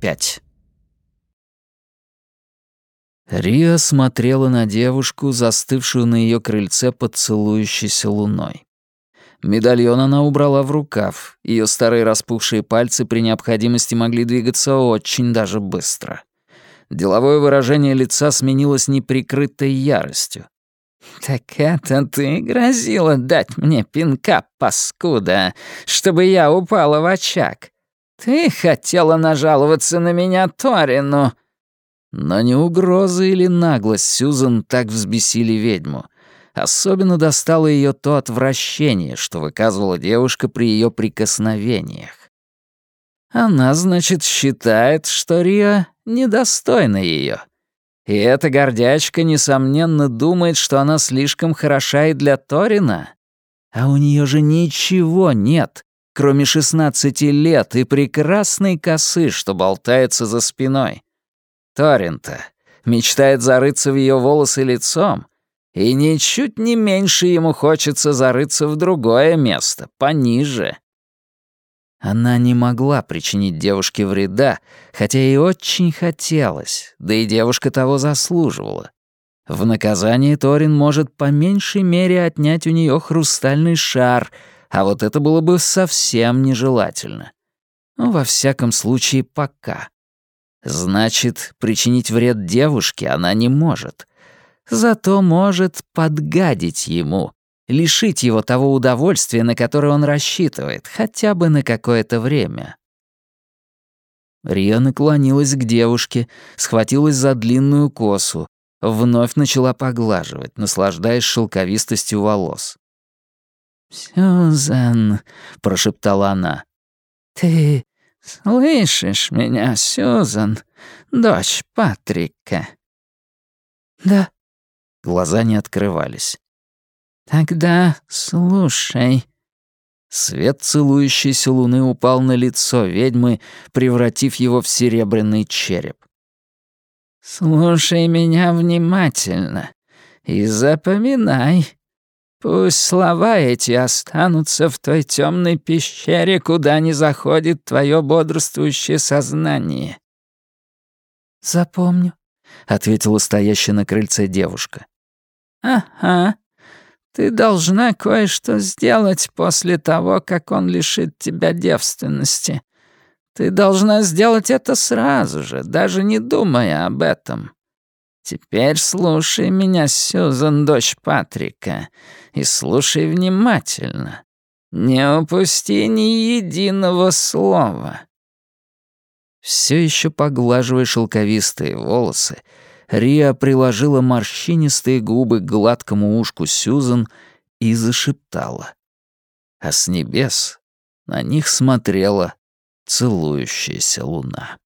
пять. Риа смотрела на девушку, застывшую на ее крыльце под целующейся луной. Медальон она убрала в рукав, ее старые распухшие пальцы при необходимости могли двигаться очень даже быстро. Деловое выражение лица сменилось неприкрытой яростью. «Так это ты грозила дать мне пинка, паскуда, чтобы я упала в очаг? Ты хотела нажаловаться на меня Торину?» Но не угроза или наглость Сьюзан так взбесили ведьму. Особенно достало ее то отвращение, что выказывала девушка при ее прикосновениях. Она, значит, считает, что Риа недостойна ее. И эта гордячка, несомненно, думает, что она слишком хороша и для Торина. А у нее же ничего нет, кроме 16 лет и прекрасной косы, что болтается за спиной. Торинта мечтает зарыться в ее волосы лицом, и ничуть не меньше ему хочется зарыться в другое место, пониже. Она не могла причинить девушке вреда, хотя и очень хотелось, да и девушка того заслуживала. В наказание Торин может по меньшей мере отнять у нее хрустальный шар, а вот это было бы совсем нежелательно. Ну, во всяком случае, пока. Значит, причинить вред девушке она не может. Зато может подгадить ему, лишить его того удовольствия, на которое он рассчитывает, хотя бы на какое-то время. Рия наклонилась к девушке, схватилась за длинную косу, вновь начала поглаживать, наслаждаясь шелковистостью волос. «Сюзан», — прошептала она, — «ты «Слышишь меня, Сюзан, дочь Патрика?» «Да». Глаза не открывались. «Тогда слушай». Свет целующейся луны упал на лицо ведьмы, превратив его в серебряный череп. «Слушай меня внимательно и запоминай. Пусть слова эти останутся в той темной пещере, куда не заходит твое бодрствующее сознание. Запомню, ответила стоящая на крыльце девушка. Ага. Ты должна кое-что сделать после того, как он лишит тебя девственности. Ты должна сделать это сразу же, даже не думая об этом. Теперь слушай меня, Сьюзан, дочь Патрика, и слушай внимательно. Не упусти ни единого слова». Все еще поглаживая шелковистые волосы, Риа приложила морщинистые губы к гладкому ушку Сьюзан и зашептала. А с небес на них смотрела целующаяся луна.